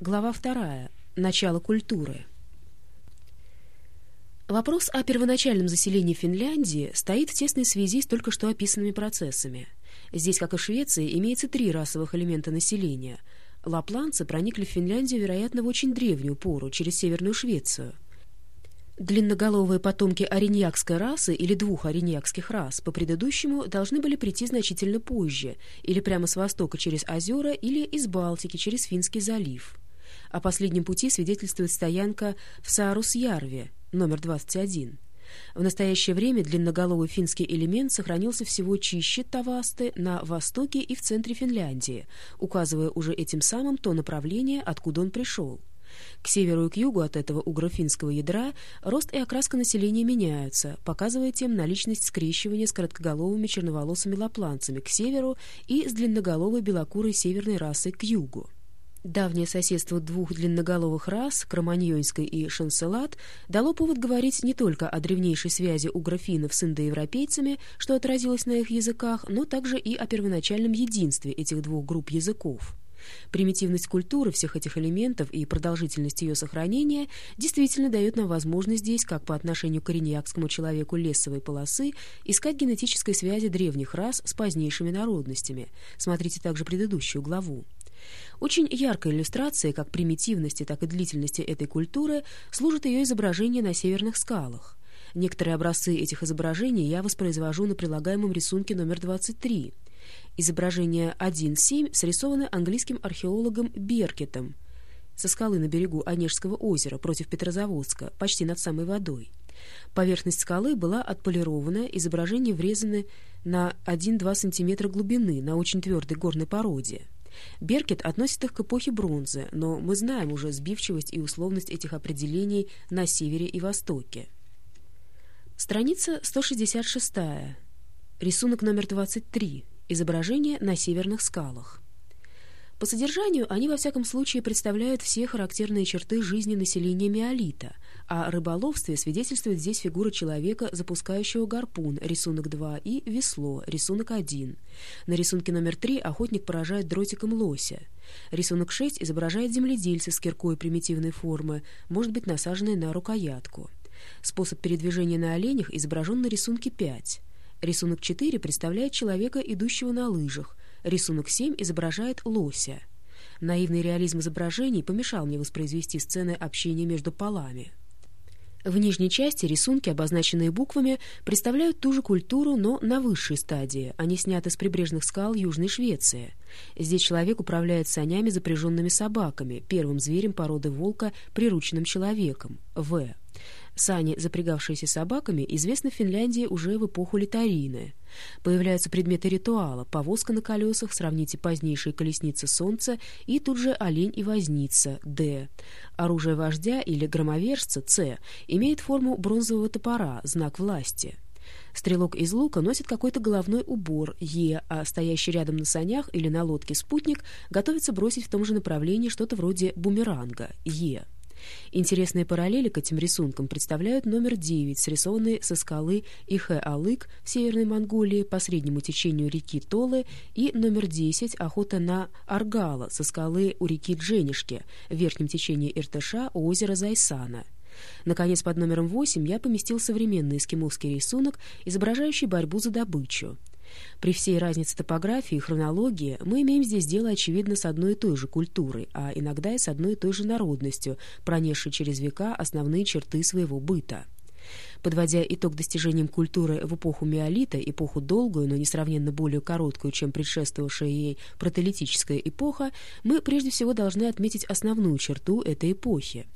Глава вторая. Начало культуры. Вопрос о первоначальном заселении Финляндии стоит в тесной связи с только что описанными процессами. Здесь, как и в Швеции, имеется три расовых элемента населения. Лапланцы проникли в Финляндию, вероятно, в очень древнюю пору, через Северную Швецию. Длинноголовые потомки ориньякской расы или двух ориньякских рас по предыдущему должны были прийти значительно позже, или прямо с востока через озера, или из Балтики через Финский залив. О последнем пути свидетельствует стоянка в Саарус-Ярве, номер 21. В настоящее время длинноголовый финский элемент сохранился всего чище Тавасты на востоке и в центре Финляндии, указывая уже этим самым то направление, откуда он пришел. К северу и к югу от этого угрофинского ядра рост и окраска населения меняются, показывая тем наличность скрещивания с короткоголовыми черноволосыми лапланцами к северу и с длинноголовой белокурой северной расой к югу. Давнее соседство двух длинноголовых рас, кроманьонской и шанселат, дало повод говорить не только о древнейшей связи угрофинов с индоевропейцами, что отразилось на их языках, но также и о первоначальном единстве этих двух групп языков. Примитивность культуры всех этих элементов и продолжительность ее сохранения действительно дает нам возможность здесь, как по отношению к кореньякскому человеку лесовой полосы, искать генетической связи древних рас с позднейшими народностями. Смотрите также предыдущую главу. Очень яркой иллюстрацией как примитивности, так и длительности этой культуры служит ее изображение на северных скалах. Некоторые образцы этих изображений я воспроизвожу на прилагаемом рисунке номер 23. Изображение 1.7 срисовано английским археологом Беркетом со скалы на берегу Онежского озера против Петрозаводска, почти над самой водой. Поверхность скалы была отполирована, изображения врезаны на 1-2 см глубины на очень твердой горной породе. Беркет относит их к эпохе бронзы, но мы знаем уже сбивчивость и условность этих определений на севере и востоке. Страница 166. Рисунок номер 23. Изображение на северных скалах. По содержанию они во всяком случае представляют все характерные черты жизни населения миолита, о рыболовстве свидетельствует здесь фигура человека, запускающего гарпун, рисунок 2, и весло, рисунок 1. На рисунке номер 3 охотник поражает дротиком лося. Рисунок 6 изображает земледельца с киркой примитивной формы, может быть насаженной на рукоятку. Способ передвижения на оленях изображен на рисунке 5. Рисунок 4 представляет человека, идущего на лыжах. Рисунок 7 изображает лося. Наивный реализм изображений помешал мне воспроизвести сцены общения между полами. В нижней части рисунки, обозначенные буквами, представляют ту же культуру, но на высшей стадии. Они сняты с прибрежных скал Южной Швеции. Здесь человек управляет санями, запряженными собаками, первым зверем породы волка, прирученным человеком, В. Сани, запрягавшиеся собаками, известны в Финляндии уже в эпоху Литарины. Появляются предметы ритуала, повозка на колесах, сравните позднейшие колесницы солнца и тут же олень и возница, Д. Оружие вождя или громовержца, С, имеет форму бронзового топора, знак власти. Стрелок из лука носит какой-то головной убор Е, а стоящий рядом на санях или на лодке спутник готовится бросить в том же направлении что-то вроде бумеранга Е. Интересные параллели к этим рисункам представляют номер 9, срисованный со скалы Ихэ-Алык в Северной Монголии по среднему течению реки Толы, и номер 10 «Охота на Аргала» со скалы у реки Дженишки в верхнем течении Иртыша у озера Зайсана. Наконец, под номером 8 я поместил современный эскимосский рисунок, изображающий борьбу за добычу. При всей разнице топографии и хронологии мы имеем здесь дело, очевидно, с одной и той же культурой, а иногда и с одной и той же народностью, пронесшей через века основные черты своего быта. Подводя итог достижениям культуры в эпоху миолита, эпоху долгую, но несравненно более короткую, чем предшествовавшая ей протолитическая эпоха, мы прежде всего должны отметить основную черту этой эпохи.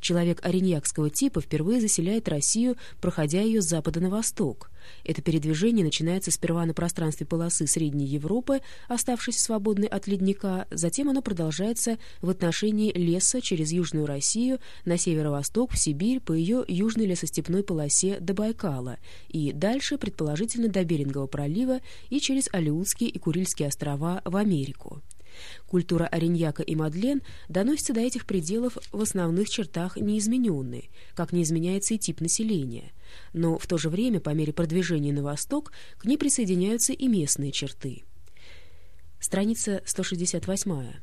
Человек ориньякского типа впервые заселяет Россию, проходя ее с запада на восток. Это передвижение начинается сперва на пространстве полосы Средней Европы, оставшейся свободной от ледника, затем оно продолжается в отношении леса через Южную Россию, на северо-восток, в Сибирь, по ее южной лесостепной полосе до Байкала и дальше, предположительно, до Берингового пролива и через Алиутские и Курильские острова в Америку. Культура Ориньяка и Мадлен доносится до этих пределов в основных чертах неизмененной, как не изменяется и тип населения. Но в то же время, по мере продвижения на восток, к ней присоединяются и местные черты. Страница 168.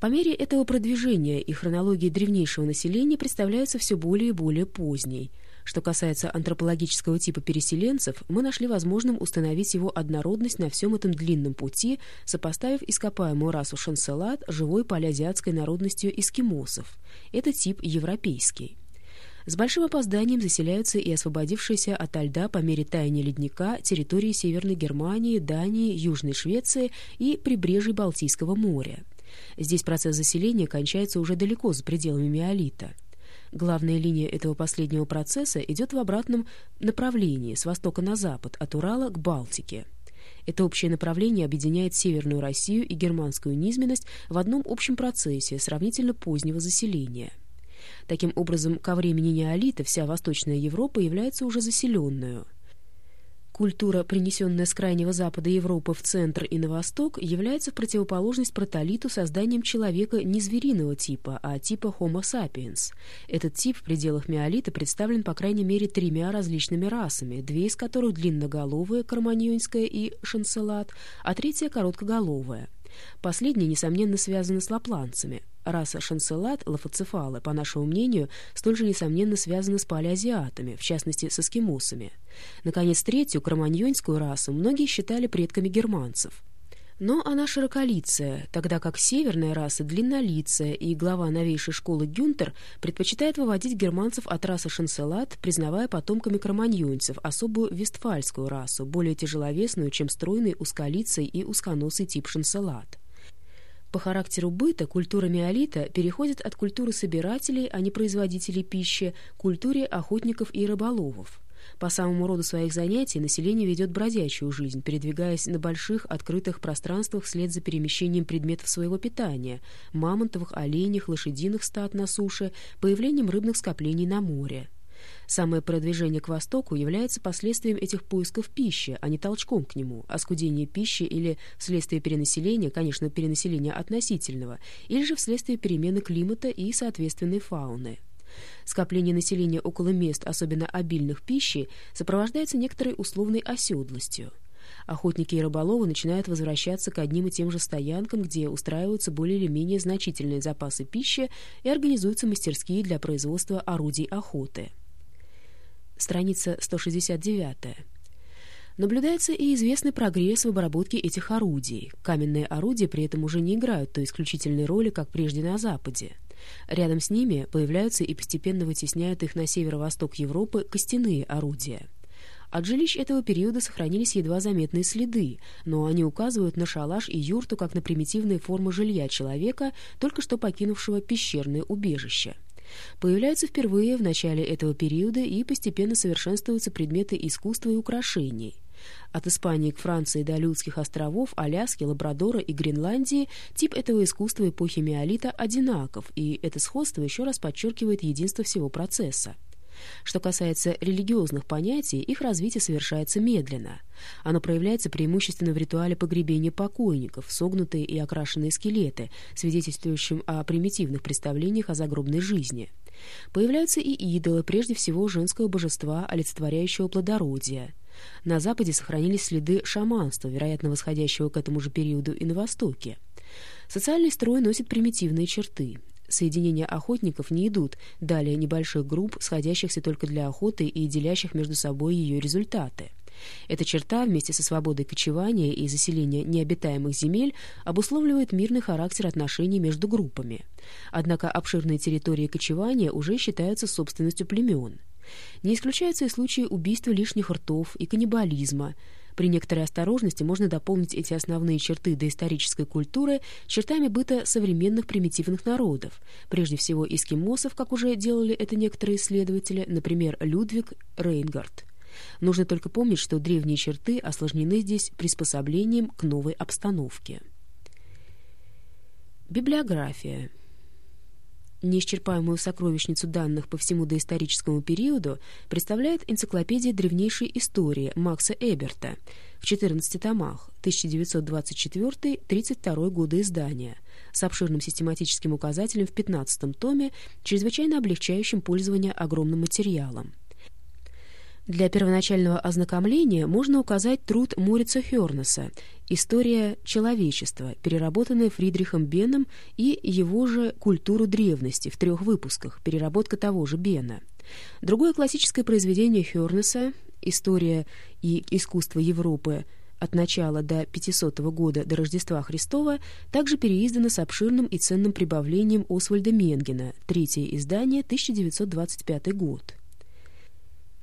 По мере этого продвижения и хронологии древнейшего населения представляется все более и более поздней. Что касается антропологического типа переселенцев, мы нашли возможным установить его однородность на всем этом длинном пути, сопоставив ископаемую расу шанселат живой палеазиатской народностью эскимосов. Это тип европейский. С большим опозданием заселяются и освободившиеся от льда по мере таяния ледника территории Северной Германии, Дании, Южной Швеции и прибрежий Балтийского моря. Здесь процесс заселения кончается уже далеко за пределами миолита. Главная линия этого последнего процесса идет в обратном направлении, с востока на запад, от Урала к Балтике. Это общее направление объединяет Северную Россию и германскую низменность в одном общем процессе сравнительно позднего заселения. Таким образом, ко времени неолита вся Восточная Европа является уже заселенную – Культура, принесенная с Крайнего Запада Европы в центр и на восток, является в противоположность протолиту созданием человека не звериного типа, а типа Homo sapiens. Этот тип в пределах миолита представлен по крайней мере тремя различными расами, две из которых длинноголовые, карманьонская и шанселат, а третья короткоголовая. Последние, несомненно, связаны с лапланцами. Раса шанселат, лафоцефалы, по нашему мнению, столь же несомненно связана с палеазиатами, в частности, с эскимосами. Наконец, третью, кроманьонскую расу, многие считали предками германцев. Но она широколицая, тогда как северная раса длиннолицая, и глава новейшей школы Гюнтер предпочитает выводить германцев от расы шанселат, признавая потомками кроманьонцев особую вестфальскую расу, более тяжеловесную, чем стройный узколицый и узконосый тип шанселат. По характеру быта культура миолита переходит от культуры собирателей, а не производителей пищи, к культуре охотников и рыболовов. По самому роду своих занятий население ведет бродячую жизнь, передвигаясь на больших открытых пространствах вслед за перемещением предметов своего питания – мамонтовых, оленях, лошадиных стад на суше, появлением рыбных скоплений на море. Самое продвижение к востоку является последствием этих поисков пищи, а не толчком к нему, оскудение пищи или вследствие перенаселения, конечно, перенаселения относительного, или же вследствие перемены климата и соответственной фауны. Скопление населения около мест, особенно обильных пищей, сопровождается некоторой условной оседлостью. Охотники и рыболовы начинают возвращаться к одним и тем же стоянкам, где устраиваются более или менее значительные запасы пищи и организуются мастерские для производства орудий охоты. Страница 169. Наблюдается и известный прогресс в обработке этих орудий. Каменные орудия при этом уже не играют той исключительной роли, как прежде на Западе. Рядом с ними появляются и постепенно вытесняют их на северо-восток Европы костяные орудия. От жилищ этого периода сохранились едва заметные следы, но они указывают на шалаш и юрту как на примитивные формы жилья человека, только что покинувшего пещерное убежище. Появляются впервые в начале этого периода и постепенно совершенствуются предметы искусства и украшений – от Испании к Франции до Людских островов, Аляски, Лабрадора и Гренландии тип этого искусства эпохи миолита одинаков, и это сходство еще раз подчеркивает единство всего процесса. Что касается религиозных понятий, их развитие совершается медленно. Оно проявляется преимущественно в ритуале погребения покойников, согнутые и окрашенные скелеты, свидетельствующим о примитивных представлениях о загробной жизни. Появляются и идолы, прежде всего женского божества, олицетворяющего плодородие – на Западе сохранились следы шаманства, вероятно, восходящего к этому же периоду и на Востоке. Социальный строй носит примитивные черты. Соединения охотников не идут далее небольших групп, сходящихся только для охоты и делящих между собой ее результаты. Эта черта вместе со свободой кочевания и заселения необитаемых земель обусловливает мирный характер отношений между группами. Однако обширные территории кочевания уже считаются собственностью племен. Не исключаются и случаи убийства лишних ртов и каннибализма. При некоторой осторожности можно дополнить эти основные черты доисторической культуры чертами быта современных примитивных народов, прежде всего эскимосов, как уже делали это некоторые исследователи, например, Людвиг Рейнгард. Нужно только помнить, что древние черты осложнены здесь приспособлением к новой обстановке. Библиография. Неисчерпаемую сокровищницу данных по всему доисторическому периоду представляет энциклопедия древнейшей истории Макса Эберта в 14 томах 1924-32 годы издания с обширным систематическим указателем в 15 томе, чрезвычайно облегчающим пользование огромным материалом. Для первоначального ознакомления можно указать труд Морица Хернеса «История человечества», переработанная Фридрихом Беном и его же «Культуру древности» в трех выпусках, переработка того же Бена. Другое классическое произведение Хернеса «История и искусство Европы» от начала до 500 года до Рождества Христова также переиздано с обширным и ценным прибавлением Освальда Менгена, третье издание, 1925 год.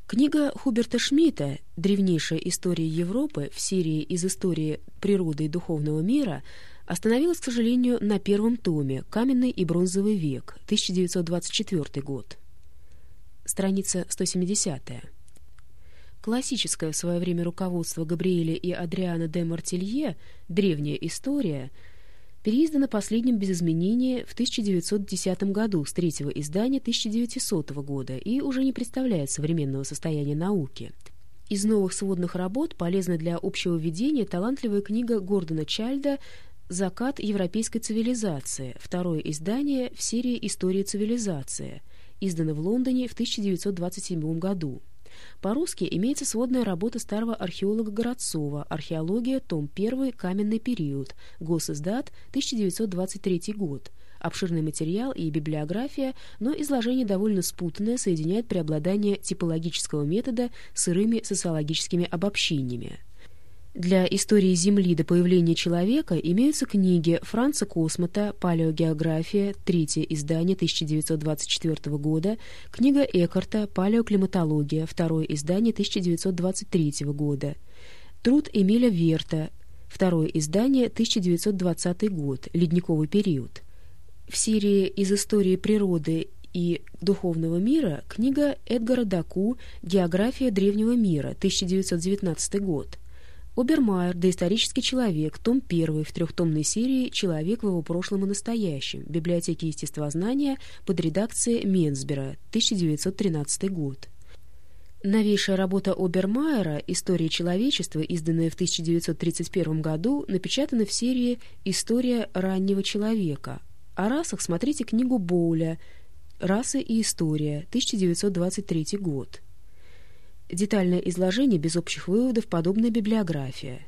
Книга Хуберта Шмидта «Древнейшая история Европы» в серии из истории природы и духовного мира остановилась, к сожалению, на первом томе «Каменный и бронзовый век», 1924 год. Страница 170. Классическое в свое время руководство Габриэля и Адриана де Мартелье «Древняя история» переиздано последним без изменения в 1910 году с третьего издания 1900 года и уже не представляет современного состояния науки. Из новых сводных работ полезна для общего ведения талантливая книга Гордона Чальда «Закат европейской цивилизации», второе издание в серии «История цивилизации», издано в Лондоне в 1927 году. По-русски имеется сводная работа старого археолога Городцова «Археология. Том 1. Каменный период. Госиздат. 1923 год». Обширный материал и библиография, но изложение довольно спутанное, соединяет преобладание типологического метода с сырыми социологическими обобщениями. Для истории Земли до появления человека имеются книги Франца Космота «Палеогеография», третье издание 1924 года, книга Экарта «Палеоклиматология», второе издание 1923 года, труд Эмиля Верта, второе издание 1920 год, ледниковый период. В серии «Из истории природы и духовного мира» книга Эдгара Даку «География древнего мира», 1919 год. Обермайер, доисторический человек, том 1 в трехтомной серии «Человек в его прошлом и настоящем», библиотеки естествознания под редакцией Менсбера, 1913 год. Новейшая работа Обермайера «История человечества», изданная в 1931 году, напечатана в серии «История раннего человека». О расах смотрите книгу Боуля «Расы и история», 1923 год. Детальное изложение без общих выводов, подобная библиография.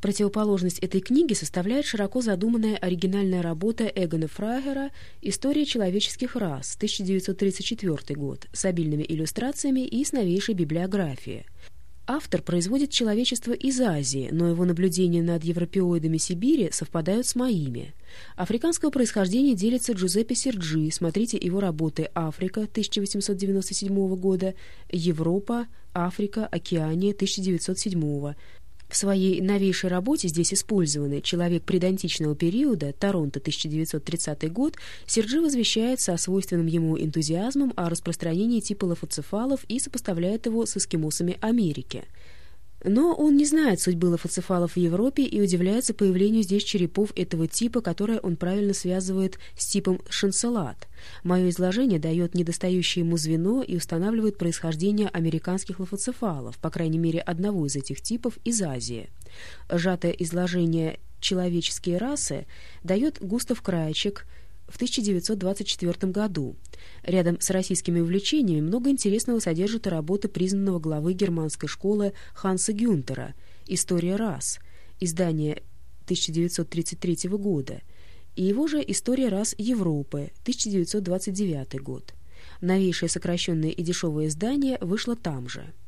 Противоположность этой книги составляет широко задуманная оригинальная работа Эгона Фрагера «История человеческих рас» 1934 год с обильными иллюстрациями и с новейшей библиографией. Автор производит человечество из Азии, но его наблюдения над европеоидами Сибири совпадают с моими. Африканского происхождения делится Джузеппе Серджи, смотрите его работы «Африка» 1897 года, «Европа», «Африка», «Океания» 1907 года, в своей новейшей работе здесь использованы. «Человек предантичного периода», Торонто, 1930 год, Серджи возвещает со свойственным ему энтузиазмом о распространении типа лофоцефалов и сопоставляет его с эскимосами Америки – но он не знает судьбы лофоцефалов в Европе и удивляется появлению здесь черепов этого типа, которое он правильно связывает с типом шанселад. Мое изложение дает недостающее ему звено и устанавливает происхождение американских лофоцефалов, по крайней мере одного из этих типов из Азии. Сжатое изложение «Человеческие расы» дает Густав Крайчик – в 1924 году. Рядом с российскими увлечениями много интересного содержит и работа признанного главы германской школы Ханса Гюнтера «История рас», издание 1933 года, и его же «История рас Европы», 1929 год. Новейшее сокращенное и дешевое издание вышло там же.